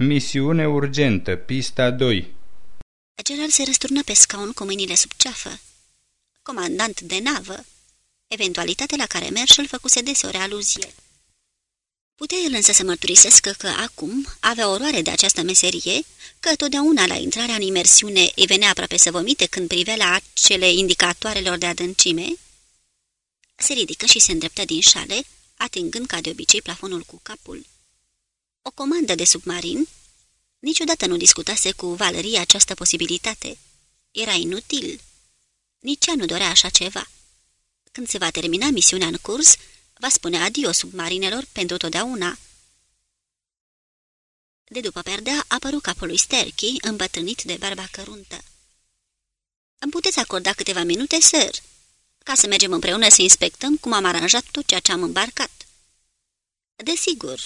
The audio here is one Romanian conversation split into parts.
Misiune urgentă, pista 2 Gerard se răsturnă pe scaun cu mâinile sub ceafă. Comandant de navă, eventualitate la care Marshall făcuse deseori aluzie. Putea el însă să mărturisească că acum avea oroare de această meserie, că totdeauna la intrarea în imersiune îi venea aproape să vomite când privea la acele indicatoarelor de adâncime? Se ridică și se îndreptă din șale, atingând ca de obicei plafonul cu capul. O comandă de submarin? Niciodată nu discutase cu Valeria această posibilitate. Era inutil. Nici ea nu dorea așa ceva. Când se va termina misiunea în curs, va spune adio submarinelor pentru totdeauna. De după perdea apărut capul lui Sterky, îmbătrânit de barba căruntă. Îmi puteți acorda câteva minute, sir, ca să mergem împreună să inspectăm cum am aranjat tot ceea ce am îmbarcat. Desigur,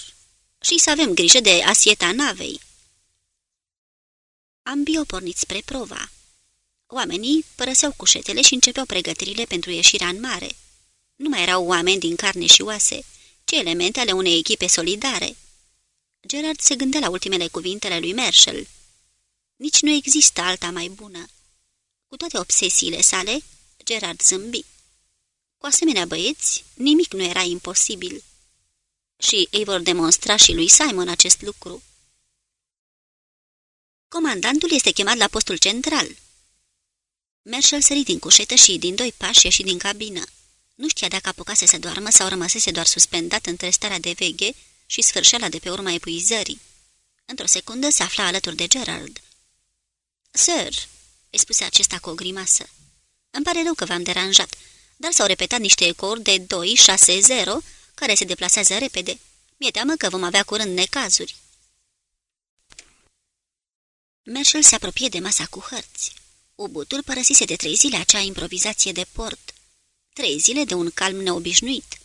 și să avem grijă de asieta navei. Ambii o pornit spre prova. Oamenii părăseau cușetele și începeau pregătirile pentru ieșirea în mare. Nu mai erau oameni din carne și oase, ci elemente ale unei echipe solidare. Gerard se gândea la ultimele cuvintele lui Marshall. Nici nu există alta mai bună. Cu toate obsesiile sale, Gerard zâmbi. Cu asemenea băieți, nimic nu era imposibil. Și ei vor demonstra și lui Simon acest lucru. Comandantul este chemat la postul central. Marshall sări din cușetă și din doi pași ieși din cabină. Nu știa dacă apucase să doarmă sau rămăsese doar suspendat între starea de veghe și sfârșeala de pe urma epuizării. Într-o secundă se afla alături de Gerald. Sir, îi spuse acesta cu o grimasă, îmi pare rău că v-am deranjat, dar s-au repetat niște ecouri de 2-6-0 care se deplasează repede. Mi-e teamă că vom avea curând necazuri. Marshall se apropie de masa cu hărți. Ubutul părăsise de trei zile acea improvizație de port. Trei zile de un calm neobișnuit.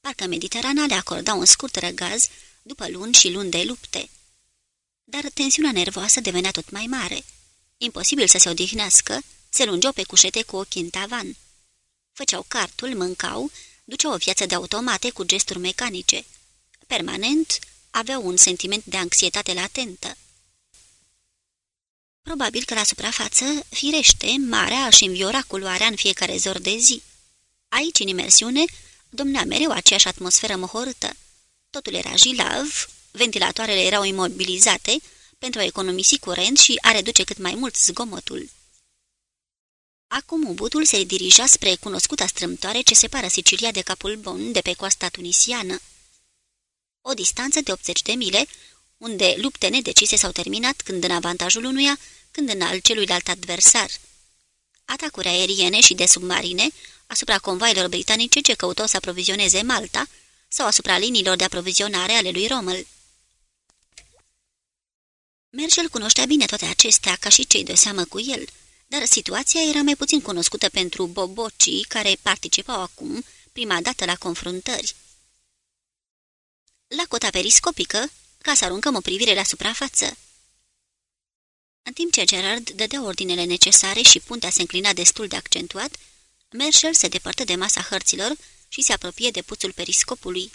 Parcă Mediterana le acorda un scurt răgaz după luni și luni de lupte. Dar tensiunea nervoasă devenea tot mai mare. Imposibil să se odihnească, se lungeau pe cușete cu ochii în tavan. Făceau cartul, mâncau, duceau o viață de automate cu gesturi mecanice. Permanent aveau un sentiment de anxietate latentă. Probabil că la suprafață, firește, marea își înviora culoarea în fiecare zor de zi. Aici, în imersiune, domnea mereu aceeași atmosferă mohorâtă. Totul era jilav, ventilatoarele erau imobilizate pentru a economisi curent și a reduce cât mai mult zgomotul. Acum ubutul se dirija spre cunoscuta strâmtoare ce separă Sicilia de capul Bon de pe coasta tunisiană. O distanță de 80 de mile, unde lupte nedecise s-au terminat când în avantajul unuia, când în al celuilalt adversar. Atacuri aeriene și de submarine asupra convoilor britanice ce căutau să aprovizioneze Malta sau asupra liniilor de aprovizionare ale lui Rommel. Mergel cunoștea bine toate acestea, ca și cei de seamă cu el, dar situația era mai puțin cunoscută pentru bobocii care participau acum prima dată la confruntări. La cota periscopică, ca să aruncăm o privire la suprafață. În timp ce Gerard dădea ordinele necesare și puntea se înclina destul de accentuat, Marshall se depărtă de masa hărților și se apropie de puțul periscopului.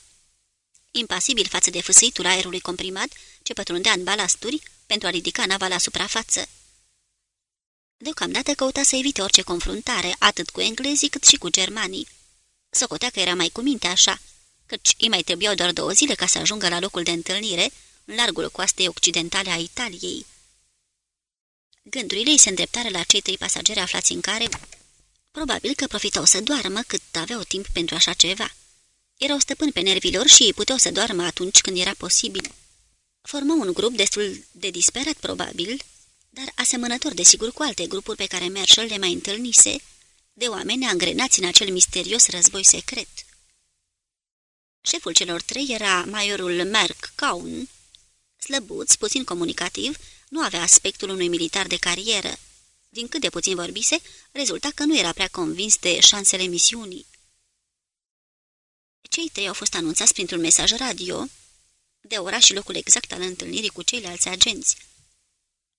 Impasibil față de fâsâitul aerului comprimat, ce pătrundea în balasturi pentru a ridica nava la suprafață. Deocamdată căuta să evite orice confruntare, atât cu englezii cât și cu germanii. Socotea că era mai cu minte așa, căci îi mai trebuiau doar două zile ca să ajungă la locul de întâlnire, în largul coastei occidentale a Italiei. Gândurile îi se îndreptară la cei trei pasageri aflați în care, probabil că profitau să doarmă cât aveau timp pentru așa ceva. Erau stăpâni pe nervilor și ei puteau să doarmă atunci când era posibil. Formau un grup destul de disperat, probabil, dar asemănător desigur cu alte grupuri pe care Marshall le mai întâlnise, de oameni angrenați în acel misterios război secret. Șeful celor trei era majorul Merck Caun, slăbuț, puțin comunicativ, nu avea aspectul unui militar de carieră. Din cât de puțin vorbise, rezulta că nu era prea convins de șansele misiunii. Cei trei au fost anunțați printr-un mesaj radio, de ora și locul exact al întâlnirii cu ceilalți agenți.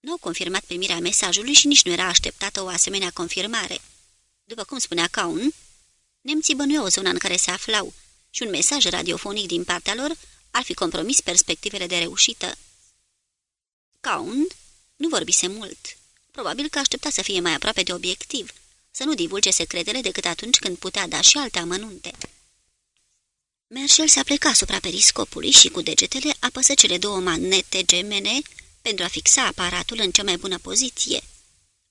Nu au confirmat primirea mesajului și nici nu era așteptată o asemenea confirmare. După cum spunea Caun, nemții bănuiau zona în care se aflau și un mesaj radiofonic din partea lor ar fi compromis perspectivele de reușită. Caun nu vorbise mult. Probabil că aștepta să fie mai aproape de obiectiv, să nu divulge secretele decât atunci când putea da și alte amănunte. Merșel se apleca asupra periscopului și cu degetele apăsă cele două manete gemene pentru a fixa aparatul în cea mai bună poziție.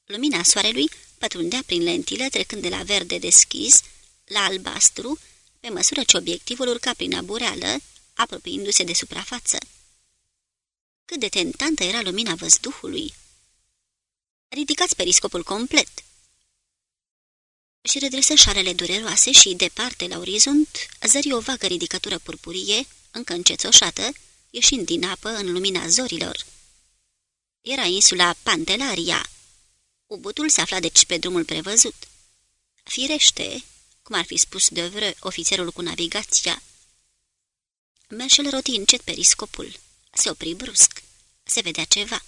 Lumina soarelui pătrundea prin lentilă trecând de la verde deschis la albastru, pe măsură ce obiectivul urca prin abureală, apropiindu-se de suprafață. Cât de tentantă era lumina văzduhului! Ridicați periscopul complet! Și redresă șarele dureroase și, departe la orizont, zări o vagă ridicătură purpurie, încă încețoșată, ieșind din apă în lumina zorilor. Era insula Pantelaria. Ubutul se afla deci pe drumul prevăzut. Firește, cum ar fi spus de vreo ofițerul cu navigația. Merșel roti încet periscopul. Se opri brusc. Se vedea ceva.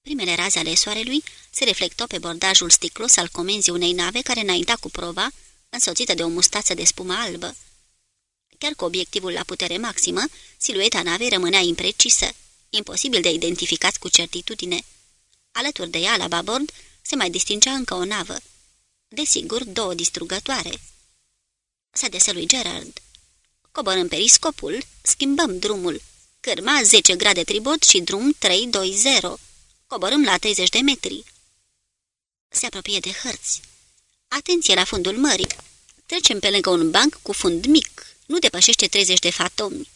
Primele raze ale soarelui se reflectau pe bordajul sticlos al comenzii unei nave care înainta cu prova, însoțită de o mustață de spumă albă. Chiar cu obiectivul la putere maximă, silueta navei rămânea imprecisă, imposibil de identificat cu certitudine. Alături de ea, la babord, se mai distingea încă o navă. Desigur, două distrugătoare. S-a lui Gerard. Coborâm periscopul, schimbăm drumul. Cârma 10 grade tribot și drum 320. Coborâm la 30 de metri. Se apropie de hărți. Atenție la fundul mării. Trecem pe lângă un banc cu fund mic. Nu depășește 30 de fatomi.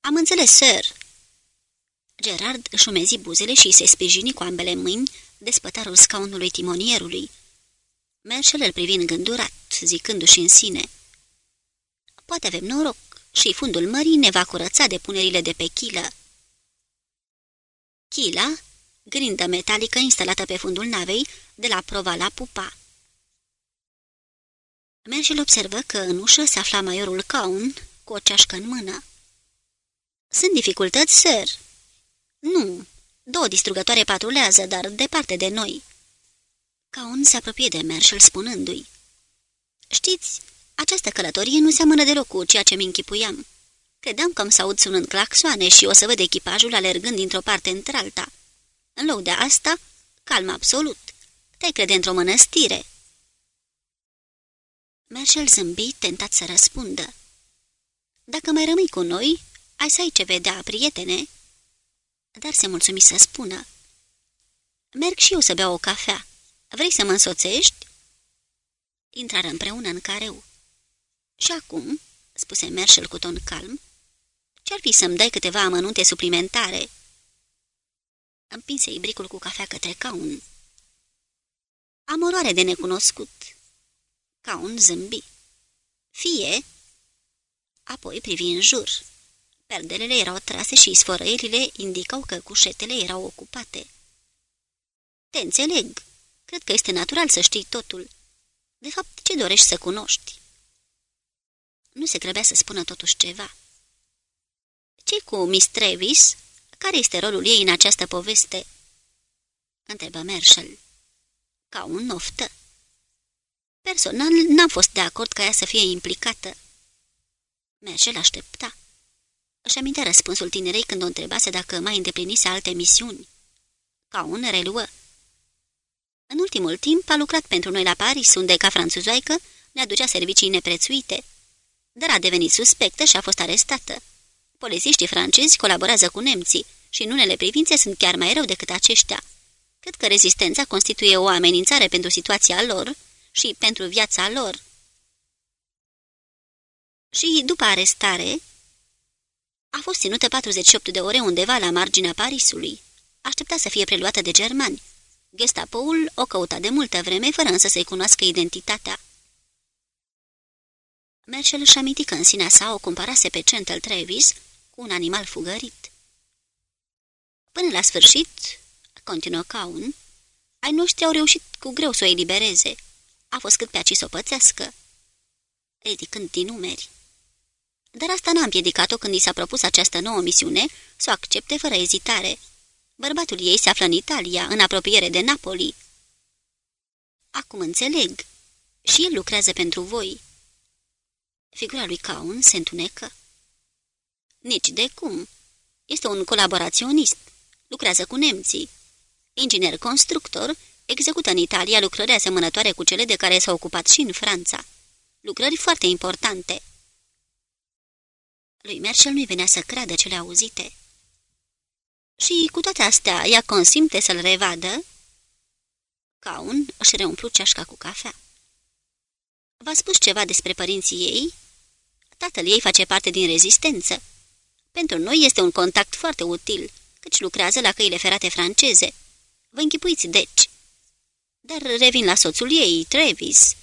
Am înțeles, sir. Gerard își umezi buzele și se sprijini cu ambele mâini de spătarul scaunului timonierului. Merșel îl privi îngândurat, zicându-și în sine. Poate avem noroc și fundul mării ne va curăța de punerile de pe chilă. Chila, grindă metalică instalată pe fundul navei, de la prova la pupa. Merșel observă că în ușă se afla maiorul Caun cu o ceașcă în mână. Sunt dificultăți, sir?" Nu, două distrugătoare patrulează, dar departe de noi." Caun se apropie de Merșel spunându-i. Știți, această călătorie nu seamănă deloc cu ceea ce mi închipuiam. Credeam că am să aud sunând claxoane și o să văd echipajul alergând dintr-o parte într-alta. În loc de asta, calm absolut. Te crede într-o mănăstire." Merșel zâmbi, tentat să răspundă. Dacă mai rămâi cu noi, ai să ai ce vedea, prietene." Dar se mulțumi să spună. Merg și eu să beau o cafea. Vrei să mă însoțești?" Intrară împreună în careu. Și acum," spuse Merșel cu ton calm, ce-ar fi să-mi dai câteva amănunte suplimentare?" Împinse ibricul cu cafea către caun. Am oroare de necunoscut." Caun zâmbi. Fie?" Apoi privi în jur. Perdelele erau trase și sfărăierile indicau că cușetele erau ocupate. Te înțeleg. Cred că este natural să știi totul. De fapt, ce dorești să cunoști?" Nu se grăbea să spună totuși ceva. ce cu Miss Travis? Care este rolul ei în această poveste?" întrebă Marshall. Ca un noftă. Personal, n-am fost de acord ca ea să fie implicată. Marshall aștepta. Își amintea răspunsul tinerei când o întrebase dacă mai îndeplinise alte misiuni. Ca un reluă. În ultimul timp a lucrat pentru noi la Paris, unde, ca franțuzoaică, ne aducea servicii neprețuite. Dar a devenit suspectă și a fost arestată. Polițiștii francezi colaborează cu nemții și în unele privințe sunt chiar mai rău decât aceștia. Cred că rezistența constituie o amenințare pentru situația lor și pentru viața lor. Și după arestare, a fost ținută 48 de ore undeva la marginea Parisului. Aștepta să fie preluată de germani. Gestapoul o căuta de multă vreme, fără însă să-i cunoască identitatea. Merșel își aminti că în sinea sa o comparase pe Centel Travis cu un animal fugărit. Până la sfârșit, continuă Caun, ai noștri au reușit cu greu să o elibereze. A fost cât pe aci să o pățească. Ridicând din numeri dar asta n-a împiedicat-o când i s-a propus această nouă misiune să o accepte fără ezitare. Bărbatul ei se află în Italia, în apropiere de Napoli. Acum înțeleg. Și el lucrează pentru voi. Figura lui Caun se întunecă. Nici de cum. Este un colaboraționist. lucrează cu nemții. Inginer constructor, execută în Italia lucrări asemănătoare cu cele de care s-a ocupat și în Franța. Lucrări foarte importante. Lui Merchel nu-i venea să creadă cele auzite. Și cu toate astea, ea consimte să-l revadă? Caun își reumplu ceașca cu cafea. V-a spus ceva despre părinții ei? Tatăl ei face parte din rezistență. Pentru noi este un contact foarte util, căci lucrează la căile ferate franceze. Vă închipuiți, deci. Dar revin la soțul ei, Travis.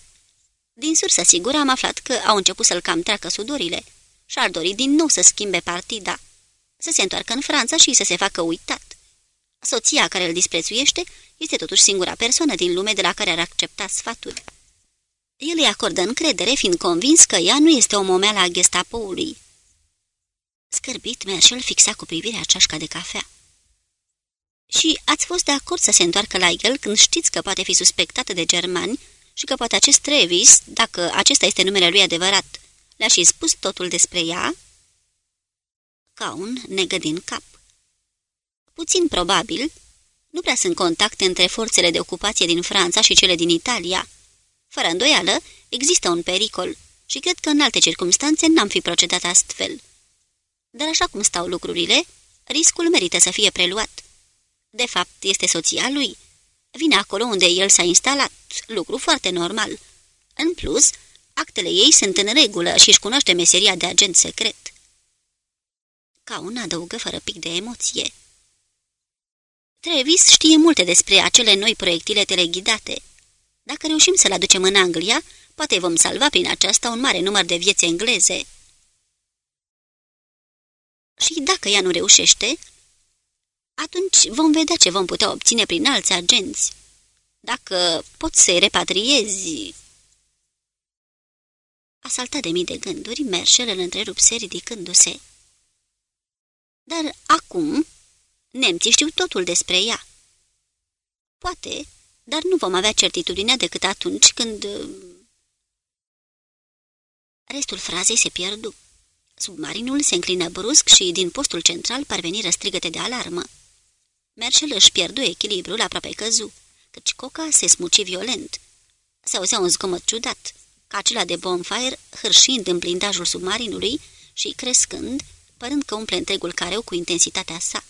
Din sursă sigură am aflat că au început să-l cam treacă sudorile și ar dori din nou să schimbe partida, să se întoarcă în Franța și să se facă uitat. Soția care îl disprețuiește este totuși singura persoană din lume de la care ar accepta sfatul. El îi acordă încredere, fiind convins că ea nu este o momeală a gestapoului. Scârbit, Merșel fixa cu privirea ceașca de cafea. Și ați fost de acord să se întoarcă la el când știți că poate fi suspectată de germani și că poate acest Travis, dacă acesta este numele lui adevărat, le-a și spus totul despre ea? Caun negă din cap. Puțin probabil, nu prea sunt contacte între forțele de ocupație din Franța și cele din Italia. Fără îndoială, există un pericol și cred că în alte circunstanțe n-am fi procedat astfel. Dar așa cum stau lucrurile, riscul merită să fie preluat. De fapt, este soția lui. Vine acolo unde el s-a instalat, lucru foarte normal. În plus, actele ei sunt în regulă și își cunoaște meseria de agent secret. Ca un adăugă fără pic de emoție. Travis știe multe despre acele noi proiectile teleghidate. Dacă reușim să-l aducem în Anglia, poate vom salva prin aceasta un mare număr de vieți engleze. Și dacă ea nu reușește, atunci vom vedea ce vom putea obține prin alți agenți. Dacă pot să-i repatriezi... Asaltat de mii de gânduri, Merșel îl întrerupse ridicându-se. Dar acum, nemții știu totul despre ea. Poate, dar nu vom avea certitudinea decât atunci când... Restul frazei se pierdu. Submarinul se înclină brusc și din postul central parveniră strigăte de alarmă. Merșel își pierdu echilibrul, aproape căzu, căci coca se smuci violent. Se auzea un zgomot ciudat, ca acela de bonfire, hârșind în blindajul submarinului și crescând, părând că umple întregul careu cu intensitatea sa.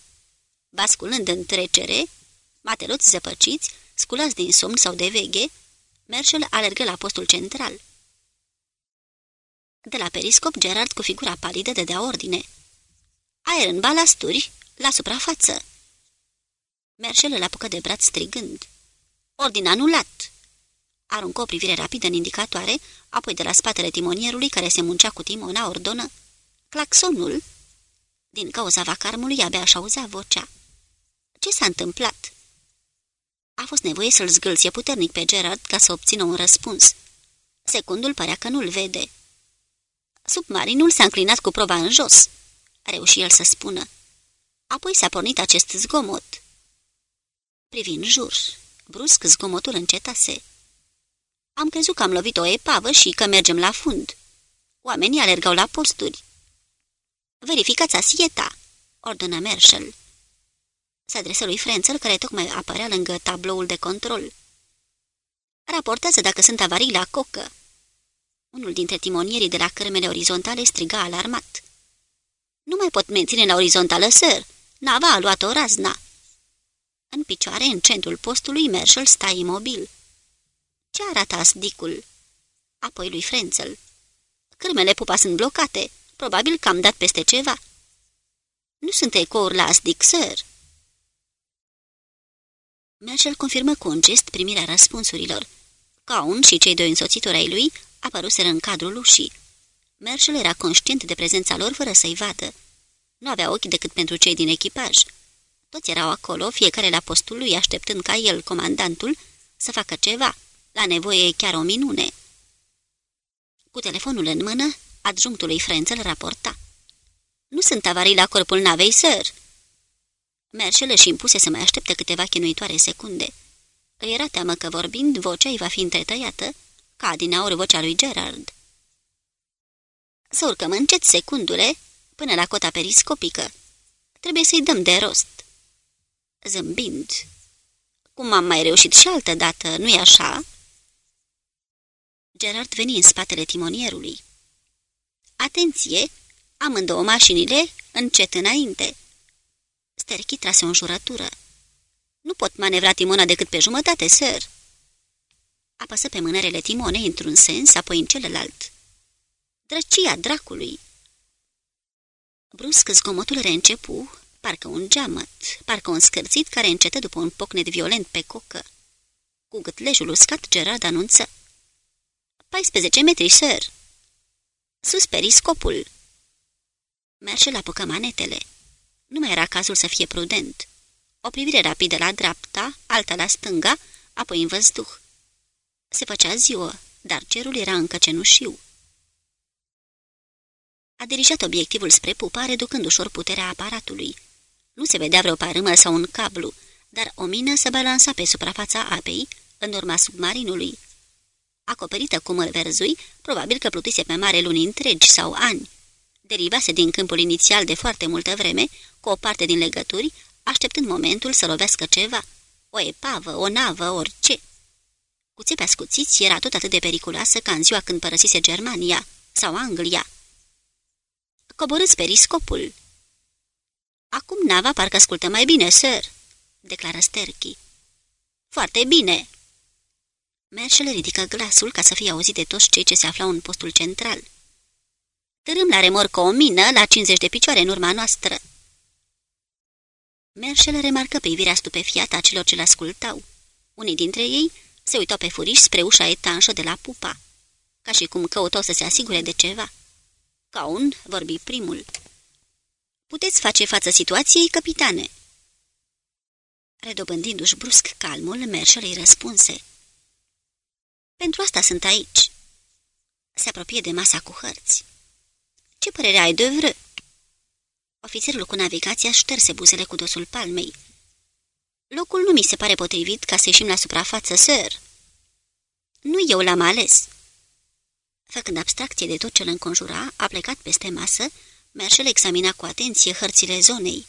Basculând în trecere, mateloți zăpăciți, sculați din somn sau de veghe, Merșel alergă la postul central. De la periscop, Gerard cu figura palidă dădea ordine. Aer în balasturi, la suprafață. Merșel îl apucă de braț strigând. Ordin anulat! Aruncă o privire rapidă în indicatoare, apoi de la spatele timonierului care se muncea cu timona ordonă. Claxonul! Din cauza vacarmului abia așa auzea vocea. Ce s-a întâmplat? A fost nevoie să-l zgâlție puternic pe Gerard ca să obțină un răspuns. Secundul părea că nu-l vede. Submarinul s-a înclinat cu proba în jos, reuși el să spună. Apoi s-a pornit acest zgomot. Privind jur, brusc zgomotul încetase. Am crezut că am lovit o epavă și că mergem la fund. Oamenii alergau la posturi. Verificați asieta, ordonă Marshall. Se adresă lui Frenzel, care tocmai apărea lângă tabloul de control. Raportează dacă sunt avarii la cocă. Unul dintre timonierii de la cărmele orizontale striga alarmat. Nu mai pot menține la orizontală, sir. Nava a luat o razna. În picioare, în centrul postului, Marshall sta imobil. Ce arată asdicul? Apoi lui Frenzel. Cârmele pupa sunt blocate. Probabil că am dat peste ceva. Nu sunt ecouri la asdic, sir. Marshall confirmă cu un gest primirea răspunsurilor. Caun și cei doi însoțitori ai lui apăruseră în cadrul ușii. Marshall era conștient de prezența lor fără să-i vadă. Nu avea ochi decât pentru cei din echipaj. Toți erau acolo, fiecare la postul lui, așteptând ca el, comandantul, să facă ceva. La nevoie chiar o minune. Cu telefonul în mână, adjunctul lui Frenzel raporta. Nu sunt avarii la corpul navei, sir." Merșel își impuse să mai aștepte câteva chinuitoare secunde. Îi era teamă că vorbind, vocea îi va fi întretăiată, ca din aur vocea lui Gerard. Să urcăm încet secundule, până la cota periscopică. Trebuie să-i dăm de rost. Zâmbind. Cum am mai reușit și altă dată, nu-i așa?" Gerard veni în spatele timonierului. Atenție! Amândouă mașinile încet înainte. Sterchi trase o înjurătură. Nu pot manevra timona decât pe jumătate, sir." Apăsă pe mânerele timonei într-un sens, apoi în celălalt. Drăcia dracului! Brusc zgomotul reîncepu, parcă un geamăt, parcă un scârțit care încetă după un pocnet violent pe cocă. Cu gâtlejul uscat, Gerard anunță. 14 metri, sir!" Sus periscopul!" Merge la apucă manetele. Nu mai era cazul să fie prudent. O privire rapidă la dreapta, alta la stânga, apoi în văzduh. Se făcea ziua, dar cerul era încă cenușiu. A dirijat obiectivul spre pupa, reducând ușor puterea aparatului. Nu se vedea vreo parâmă sau un cablu, dar o mină se balansa pe suprafața apei, în urma submarinului. Acoperită cu măr verzui, probabil că plutise pe mare luni întregi sau ani. Derivase din câmpul inițial de foarte multă vreme, cu o parte din legături, așteptând momentul să lovească ceva. O epavă, o navă, orice. Cu țepe ascuțiți era tot atât de periculoasă ca în ziua când părăsise Germania sau Anglia. Coborâți periscopul. Acum nava parcă ascultă mai bine, sir, declară Sterchi. Foarte bine. Merșel ridică glasul ca să fie auzit de toți cei ce se aflau în postul central. Târâm la remorcă o mină la 50 de picioare în urma noastră. Merșel remarcă privirea stupefiată a celor ce l ascultau. Unii dintre ei se uitau pe furiș spre ușa etanșă de la pupa, ca și cum căutau să se asigure de ceva. Caun vorbi primul. Puteți face față situației, capitane?" Redobândindu-și brusc calmul, Merșel îi răspunse. Pentru asta sunt aici." Se apropie de masa cu hărți. Ce părere ai de vră?" Ofițerul cu navigația șterse buzele cu dosul palmei. Locul nu mi se pare potrivit ca să ieșim la suprafață, sir." Nu eu l-am ales." Făcând abstracție de tot ce îl înconjura, a plecat peste masă, Merșel examina cu atenție hărțile zonei.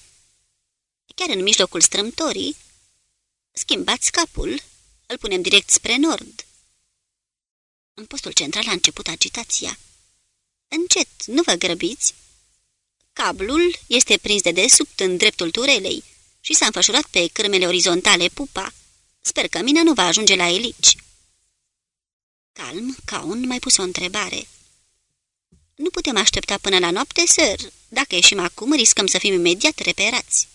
Chiar în mijlocul strâmtorii, schimbați capul, îl punem direct spre nord. În postul central a început agitația. Încet, nu vă grăbiți. Cablul este prins de desubt în dreptul turelei și s-a înfășurat pe cârmele orizontale pupa. Sper că mina nu va ajunge la elici. Calm, Caun mai pus o întrebare. Nu putem aștepta până la noapte, sir. Dacă ieșim acum, riscăm să fim imediat reperați.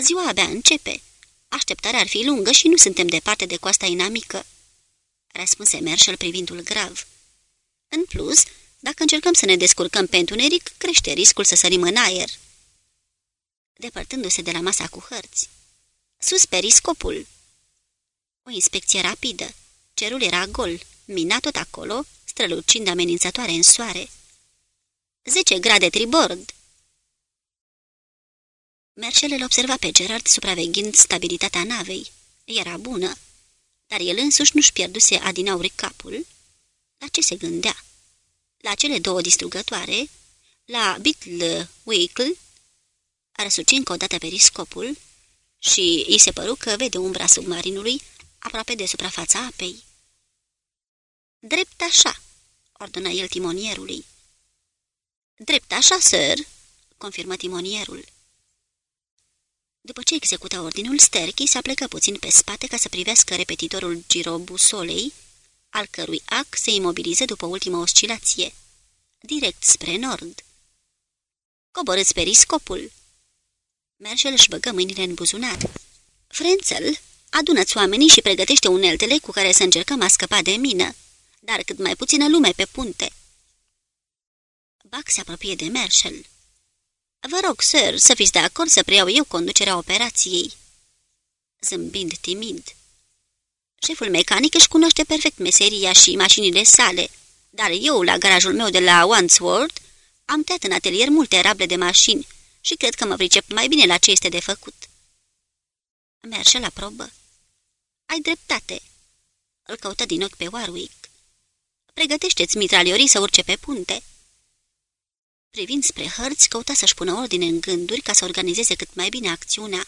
Ziua abia începe. Așteptarea ar fi lungă și nu suntem departe de coasta inamică. Răspunse Merșel privindu-l grav. În plus, dacă încercăm să ne descurcăm pe întuneric, crește riscul să sărim în aer. Depărtându-se de la masa cu hărți. Sus periscopul. O inspecție rapidă. Cerul era gol, mina tot acolo, strălucind amenințătoare în soare. Zece grade tribord! Merșel îl observa pe Gerard supraveghind stabilitatea navei. Era bună, dar el însuși nu-și pierduse adinauri capul. La ce se gândea? La cele două distrugătoare? La Beetle Weekle? Răsuci încă o dată periscopul și îi se păru că vede umbra submarinului aproape de suprafața apei. Drept așa!" ordonă el timonierului. Drept așa, sir!" confirmă timonierul. După ce execută ordinul, Sterchi se aplecă puțin pe spate ca să privească repetitorul girobusolei, al cărui ac se imobilize după ultima oscilație, direct spre nord. Coborâți periscopul! Merșel își băgă mâinile în buzunar. Frențel, adună-ți oamenii și pregătește uneltele cu care să încercăm a scăpa de mină dar cât mai puțină lume pe punte. Bac se apropie de Marshall. Vă rog, sir, să fiți de acord să preiau eu conducerea operației." Zâmbind timid. Șeful mecanic își cunoaște perfect meseria și mașinile sale, dar eu, la garajul meu de la Wandsworth, am tăiat în atelier multe rable de mașini și cred că mă pricep mai bine la ce este de făcut." Marshall aprobă. Ai dreptate." Îl căută din ochi pe Warwick. Pregătește-ți mitraliorii să urce pe punte." Privind spre hărți, căuta să-și pună ordine în gânduri ca să organizeze cât mai bine acțiunea.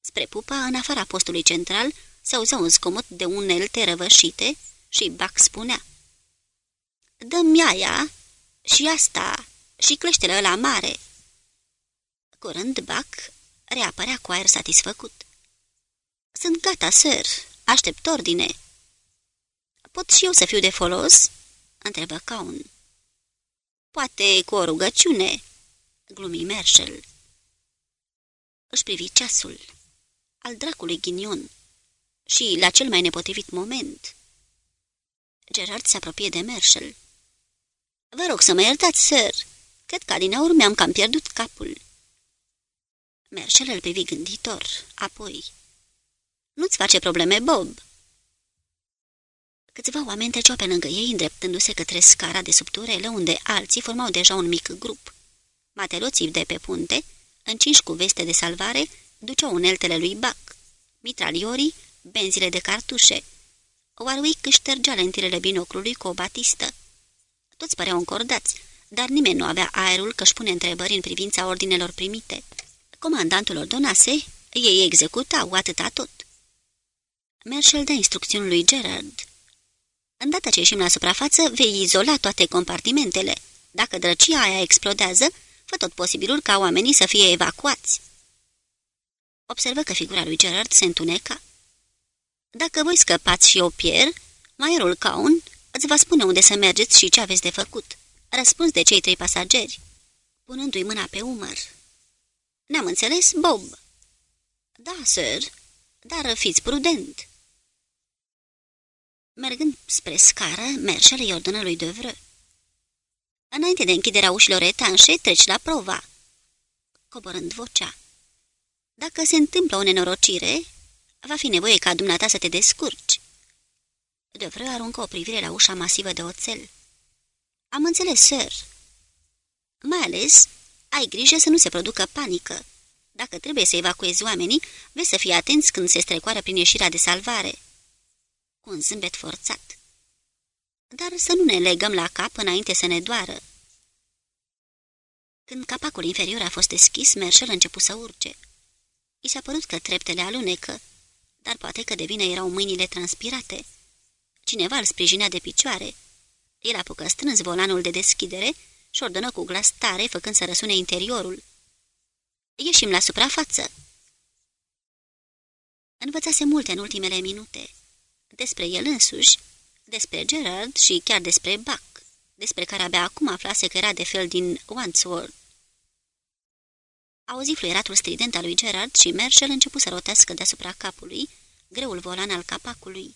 Spre pupa, în afara postului central, se auzea un zgomot de unelte răvășite și Bac spunea Dă-mi aia și asta și cleștele la mare. Curând Bac reapărea cu aer satisfăcut. Sunt gata, sir. Aștept ordine." Pot și eu să fiu de folos?" întrebă Caun. Poate cu o rugăciune," glumi Marshall. Își privi ceasul. Al dracului ghinion. Și la cel mai nepotrivit moment. Gerard se apropie de Marshall. Vă rog să mă iertați, sir. Cred că din aur mi-am cam pierdut capul." Marshall îl privi gânditor, apoi... Nu-ți face probleme, Bob?" Câțiva oameni treceau pe lângă ei, îndreptându-se către scara de sub turelă, unde alții formau deja un mic grup. Mateloții de pe punte, încinși cu veste de salvare, duceau uneltele lui Buck, mitraliorii, benzile de cartușe. Warwick ștergea lentilele binoclului cu o batistă. Toți păreau încordați, dar nimeni nu avea aerul că își pune întrebări în privința ordinelor primite. Comandantul ordonase, ei executau atâta tot. Marshall dă instrucțiuni lui Gerard. Îndată ce ieșim la suprafață, vei izola toate compartimentele. Dacă drăcia aia explodează, fă tot posibilul ca oamenii să fie evacuați. Observă că figura lui Gerard se întuneca. Dacă voi scăpați și eu pierd, maierul Caun îți va spune unde să mergeți și ce aveți de făcut. Răspuns de cei trei pasageri, punându-i mâna pe umăr. Ne-am înțeles, Bob?" Da, sir, dar fiți prudent." Mergând spre scară, Merșel îi ordonă lui Devreux. Înainte de închiderea ușilor etanșe, treci la prova." Coborând vocea. Dacă se întâmplă o nenorocire, va fi nevoie ca dumneata să te descurci." Devreux aruncă o privire la ușa masivă de oțel. Am înțeles, sir." Mai ales, ai grijă să nu se producă panică. Dacă trebuie să evacuezi oamenii, vei să fii atenți când se strecoară prin ieșirea de salvare." Cu un zâmbet forțat. Dar să nu ne legăm la cap înainte să ne doară." Când capacul inferior a fost deschis, Merșel a început să urce. I s-a părut că treptele alunecă, dar poate că de vină erau mâinile transpirate. Cineva îl sprijinea de picioare. El apucă strâns volanul de deschidere și ordonă cu glas tare, făcând să răsune interiorul. Ieșim la suprafață!" Învățase multe în ultimele minute. Despre el însuși, despre Gerard și chiar despre Buck, despre care abia acum aflase că era de fel din Wandsworth. Auzi fluieratul strident al lui Gerard și Marshall început să rotească deasupra capului, greul volan al capacului.